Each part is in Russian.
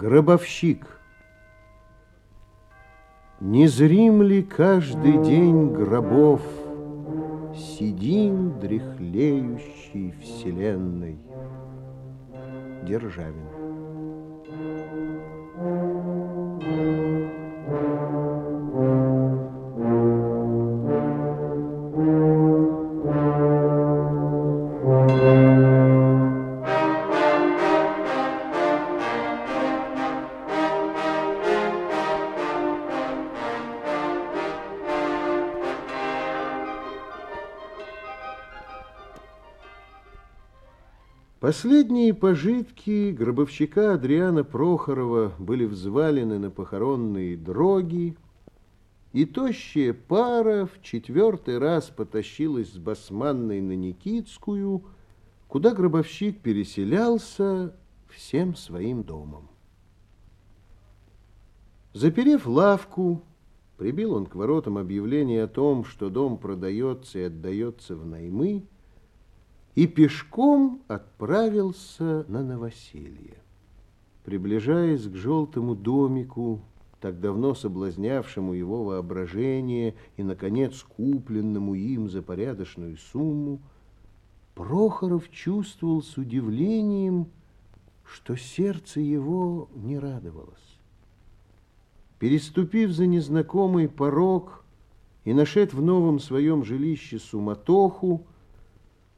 Гробовщик. Незрим ли каждый день гробов Сидим дряхлеющей вселенной? Державин. Последние пожитки гробовщика Адриана Прохорова были взвалены на похоронные дроги, и тощая пара в четвертый раз потащилась с Басманной на Никитскую, куда гробовщик переселялся всем своим домом. Заперев лавку, прибил он к воротам объявление о том, что дом продается и отдается в наймы, и пешком отправился на новоселье. Приближаясь к желтому домику, так давно соблазнявшему его воображение и, наконец, купленному им за порядочную сумму, Прохоров чувствовал с удивлением, что сердце его не радовалось. Переступив за незнакомый порог и нашед в новом своем жилище суматоху,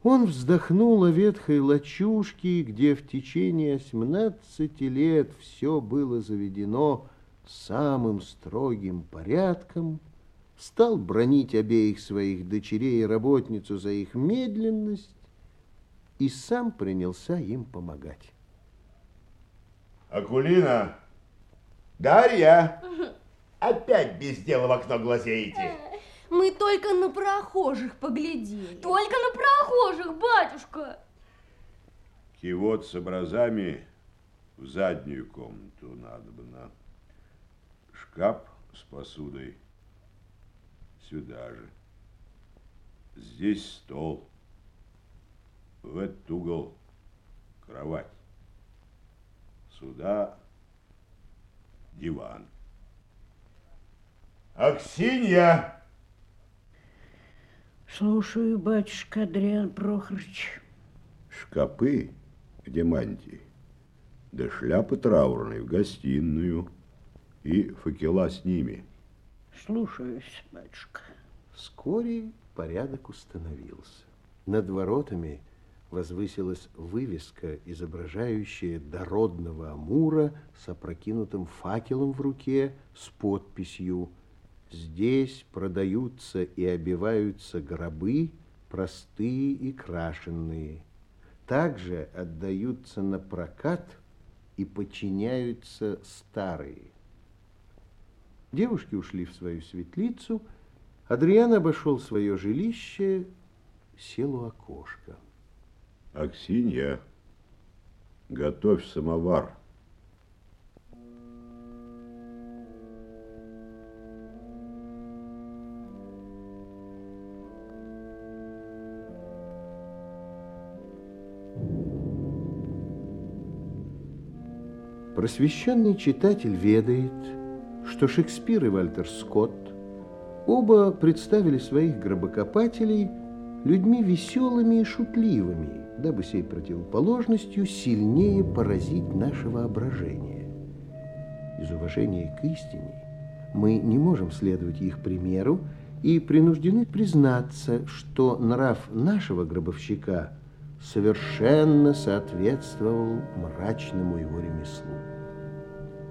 он вздохнул о ветхой лачушке, где в течение 18 лет все было заведено самым строгим порядком, стал бронить обеих своих дочерей и работницу за их медленность и сам принялся им помогать. Акулина! Дарья! Опять без дела в окно глазеете. Мы только на прохожих поглядели. Только на прохожих, батюшка. Кивот с образами в заднюю комнату надо бы на шкаф с посудой сюда же. Здесь стол. В этот угол кровать. Сюда диван. Аксинья! Слушаю, батюшка Адриан Прохорович. Шкапы, где мантии, да шляпы траурные в гостиную и факела с ними. Слушаюсь, батюшка. Вскоре порядок установился. Над воротами возвысилась вывеска, изображающая дородного Амура с опрокинутым факелом в руке с подписью «Связь». Здесь продаются и обиваются гробы, простые и крашенные. Также отдаются на прокат и подчиняются старые. Девушки ушли в свою светлицу, Адриан обошел свое жилище, сел у окошка. Аксинья, готовь самовар. Просвещенный читатель ведает, что Шекспир и Вальтер Скотт оба представили своих гробокопателей людьми веселыми и шутливыми, дабы сей противоположностью сильнее поразить наше воображение. Из уважения к истине мы не можем следовать их примеру и принуждены признаться, что нрав нашего гробовщика совершенно соответствовал мрачному его ремеслу.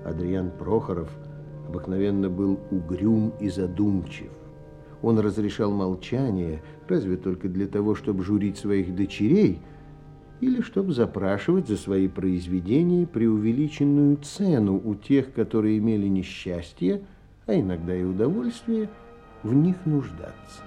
Адриан Прохоров обыкновенно был угрюм и задумчив. Он разрешал молчание, разве только для того, чтобы журить своих дочерей или чтобы запрашивать за свои произведения преувеличенную цену у тех, которые имели несчастье, а иногда и удовольствие, в них нуждаться.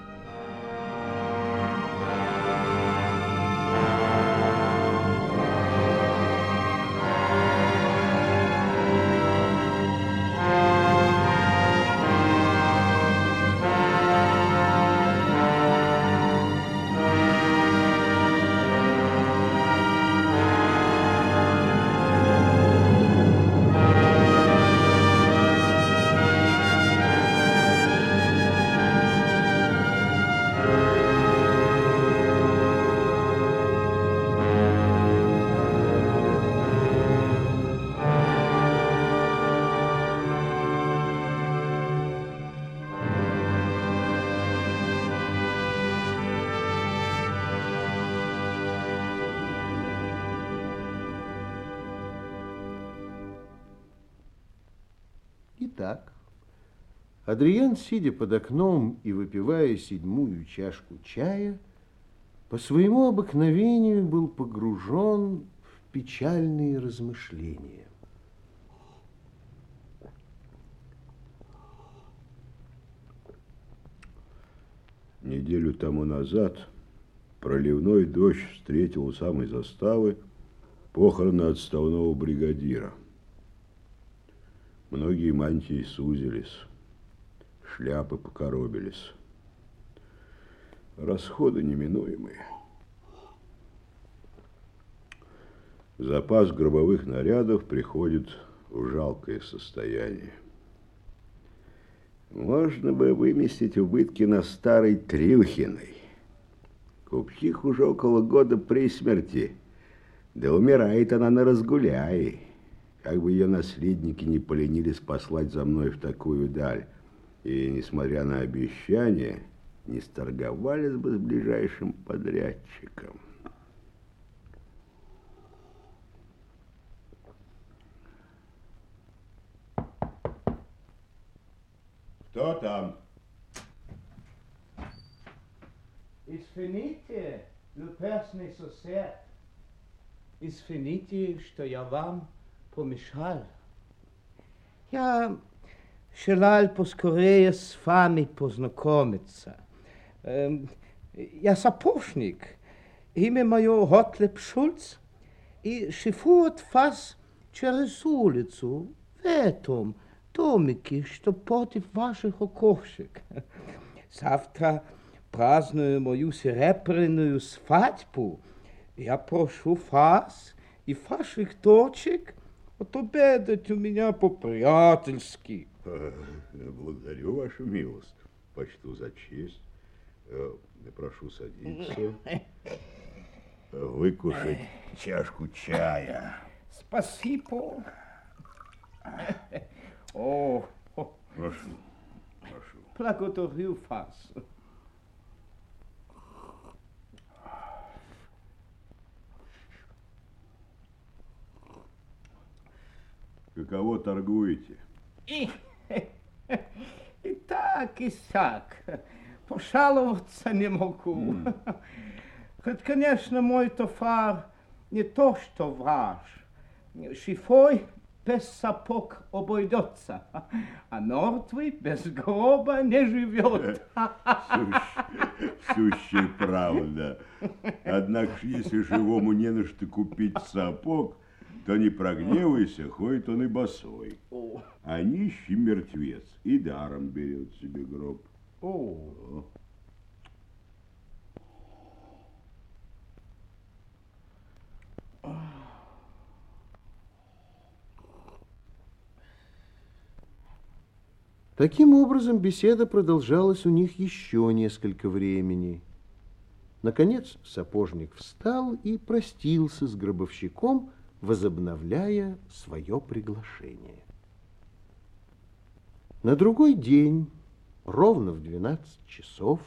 Адриан, сидя под окном и выпивая седьмую чашку чая, по своему обыкновению был погружен в печальные размышления. Неделю тому назад проливной дождь встретил у самой заставы похороны отставного бригадира. Многие мантии сузились, шляпы покоробились. Расходы неминуемые. Запас гробовых нарядов приходит в жалкое состояние. Можно бы выместить убытки на старой Трюхиной. Купчих уже около года при смерти, да умирает она на разгуляй. Как бы ее наследники не поленились послать за мной в такую даль, и, несмотря на обещания, не сторговались бы с ближайшим подрядчиком. Кто там? Извините, любезный сосед. Извините, что я вам помешал. Я желал поскорее с вами познакомиться. Я сапожник. Имя мое Готлеб Шульц. И шифу от вас через улицу в этом домике, что против ваших окошек. Завтра праздную мою серебряную свадьбу. Я прошу вас и ваших дочек отобедать у меня по-приятельски. Благодарю вашу милость. Почту за честь. Э, Прошу садиться. Выкушать чашку чая. Спасибо. О, Прошу, прошу. благодарю вас. Каково торгуете? И, и так, и сяк. Пожаловаться не могу. Хоть, конечно, мой товар не то, что ваш. Шифой без сапог обойдется, а мертвый без гроба не живет. Сущая правда. Однако, если живому не на что купить сапог, то не прогневайся, ходит он и босой. О, А нищий мертвец и даром берет себе гроб. о. Таким образом, беседа продолжалась у них еще несколько времени. Наконец сапожник встал и простился с гробовщиком, возобновляя свое приглашение. На другой день, ровно в 12 часов,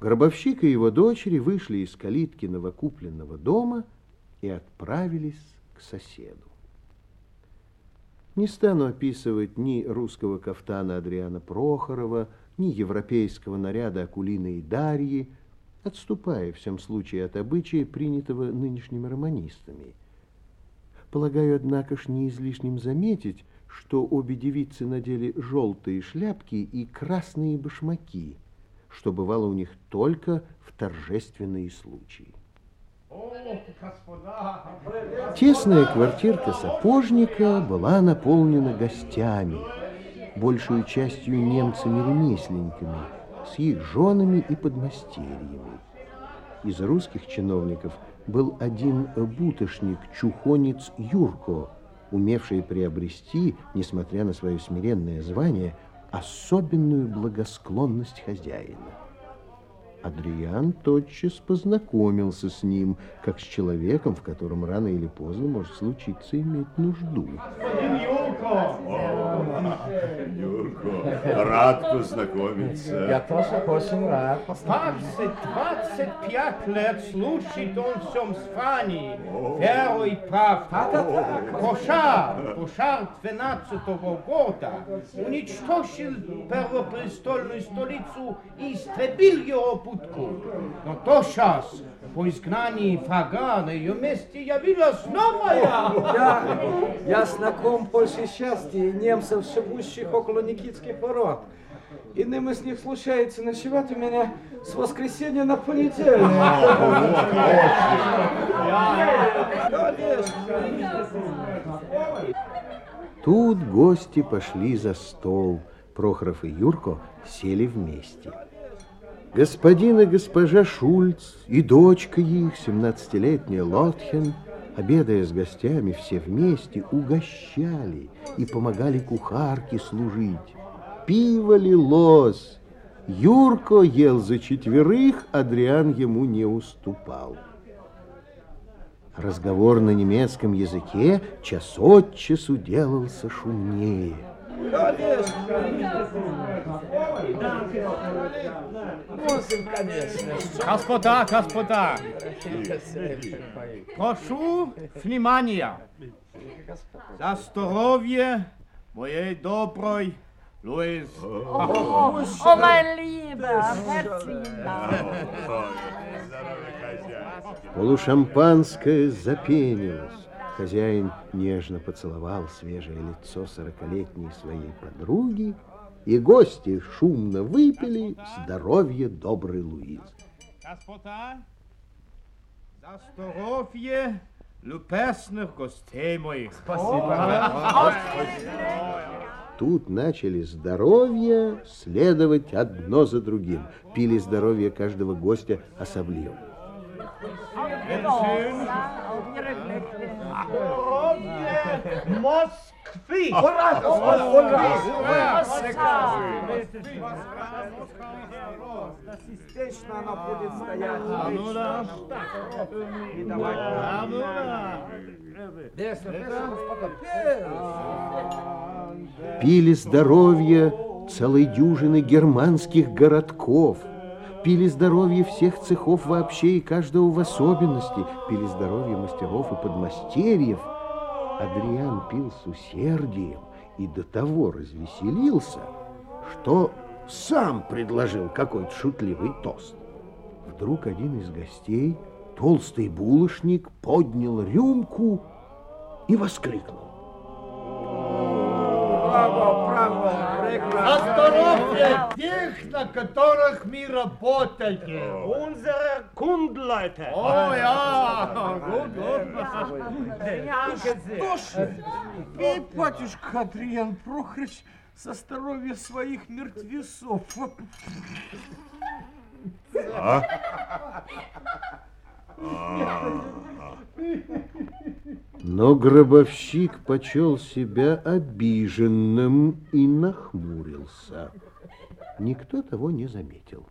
гробовщик и его дочери вышли из калитки новокупленного дома и отправились к соседу. Не стану описывать ни русского кафтана Адриана Прохорова, ни европейского наряда Акулины и Дарьи, отступая в всем случае от обычая, принятого нынешними романистами. Полагаю, однако ж, не излишним заметить, что обе девицы надели желтые шляпки и красные башмаки, что бывало у них только в торжественные случаи. Тесная квартирка сапожника была наполнена гостями, большую частью немцами-ремесленниками, с их женами и подмастерьями. Из русских чиновников был один бутошник, чухонец Юрко, умевший приобрести, несмотря на свое смиренное звание, особенную благосклонность хозяина. Адриан тотчас познакомился с ним, как с человеком, в котором рано или поздно может случиться иметь нужду. Юрко, Юрко. Рад познакомиться. Я тоже очень рад. Двадцать, двадцать пять лет слушает он всем с Фани, веру и правду. Пошар, Пошар 12 года уничтожил первопрестольную столицу и истребил его путку. Но то сейчас, по изгнании врага, на ее месте явилась новая. Я, я знаком больше части немцев, живущих около Никитских ворот. Иным из них случается ночевать у меня с воскресенья на понедельник. Тут гости пошли за стол. Прохоров и Юрко сели вместе. Господин и госпожа Шульц и дочка их, семнадцатилетняя Лотхен, обедая с гостями все вместе, угощали и помогали кухарке служить. Пиво лилось. Юрко ел за четверых, Адриан ему не уступал. Разговор на немецком языке час от часу делался шумнее. Господа, господа, прошу внимания. За здоровье моей доброй Луиз. О, mein Lieber. Полушампанское запенилось. Хозяин нежно поцеловал свежее лицо сорокалетней своей подруги, и гости шумно выпили здоровье доброй Луизы. Господа, за здоровье любезных гостей моих. Тут начали здоровье следовать одно за другим. Пили здоровье каждого гостя особливо. Bitteschön. Москвы! Естественно, она будет стоять. А ну да. А ну да. Пили здоровье целой дюжины германских городков. Пили здоровье всех цехов вообще и каждого в особенности. Пили здоровье мастеров и подмастерьев. Адриан пил с усердием и до того развеселился, что сам предложил какой-то шутливый тост. Вдруг один из гостей, толстый булочник, поднял рюмку и воскликнул. За здоровье тех, на которых мы работаем. Unsere Kundleute. О, я. Что ж, пей, батюшка Адриан Прохорыч, со здоровья своих мертвецов. Но гробовщик почел себя обиженным и нахмурился. Никто того не заметил.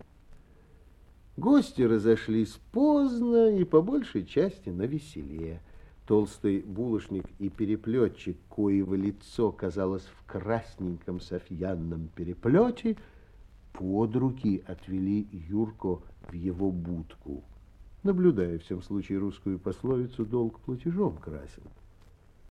Гости разошлись поздно и по большей части на веселе. Толстый булочник и переплетчик, коего лицо казалось в красненьком софьянном переплете, под руки отвели Юрко в его будку. Наблюдая, в всем случае, русскую пословицу «долг платежом красен».